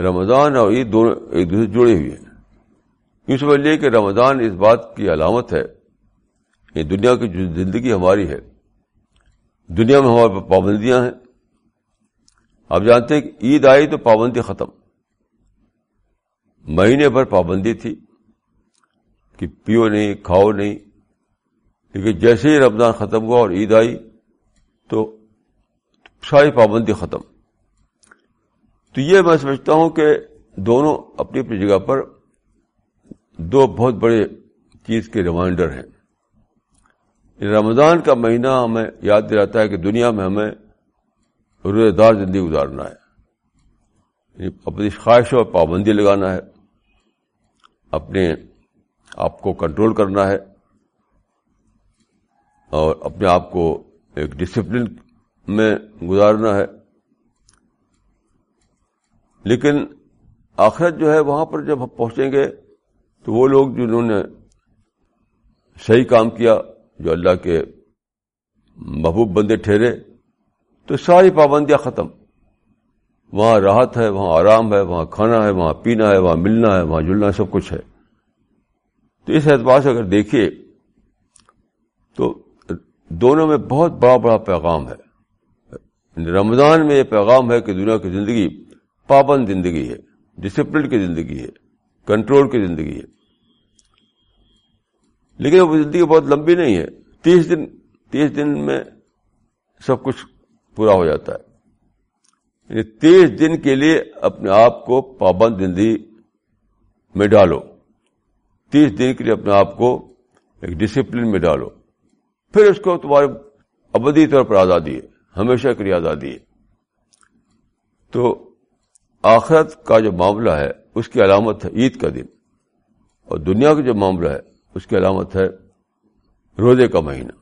رمضان اور عید دونوں ایک دوسرے جڑے ہوئے ہیں۔ یوں سمجھ لیے کہ رمضان اس بات کی علامت ہے کہ دنیا کی جو زندگی ہماری ہے، دنیا میں ہمارے پابندیاں ہیں۔ آپ جانتے ہیں کہ عید آئی تو پابندی ختم۔ مہینے بھر پابندی تھی کہ پیو نہیں، کھاؤ نہیں۔ لیکن جیسے ہی رمضان ختم ہوا اور عید آئی تو ساری پابندی ختم۔ تو یہ میں سمجھتا ہوں کہ دونوں اپنی اپنی جگہ پر دو بہت بڑے چیز کے ریمائنڈر ہیں۔ رمضان کا مہینہ ہمیں یاد دلاتا ہے کہ دنیا میں ہمیں روزے دار زندگی گزارنا ہے۔ یعنی اپنی خواہشوں اور پابندی لگانا ہے۔ اپنے آپ کو کنٹرول کرنا ہے۔ اور اپنے آپ کو ایک ڈسپلن میں گزارنا ہے۔ لیکن آخرت جو ہے وہاں پر جب ہم پہنچیں گے تو وہ لوگ جنہوں نے صحیح کام کیا، جو اللہ کے محبوب بندے ٹھہرے، تو ساری پابندیاں ختم۔ وہاں راحت ہے، وہاں آرام ہے، وہاں کھانا ہے، وہاں پینا ہے، وہاں ملنا ہے، وہاں جلنا ہے، سب کچھ ہے۔ تو اس اعتبار سے اگر دیکھیے، تو دونوں میں بہت بڑا بڑا پیغام ہے۔ یعنی رمضان میں یہ پیغام ہے کہ دنیا کی زندگی پابند زندگی ہے ڈسپلن کی زندگی ہے کنٹرول کی زندگی ہے۔ لیکن وہ زندگی بہت لمبی نہیں ہے، تیس دن تیس دن میں سب کچھ پورا ہو جاتا ہے۔ یعنی تیس دن کے لیے اپنے آپ کو پابند زندگی میں ڈالو۔ تیس دن کے لیے اپنے آپ کو ایک ڈسپلن میں ڈالو۔ پھر اس کو تمہارے ابدی طور پر آزادی ہے، ہمیشہ کے لیے آزادی ہے۔ تو آخرت کا جو معاملہ ہے، اس کی علامت ہے عید کا دن۔ اور دنیا کا جو معاملہ ہے، اس کی علامت ہے روزے کا مہینہ۔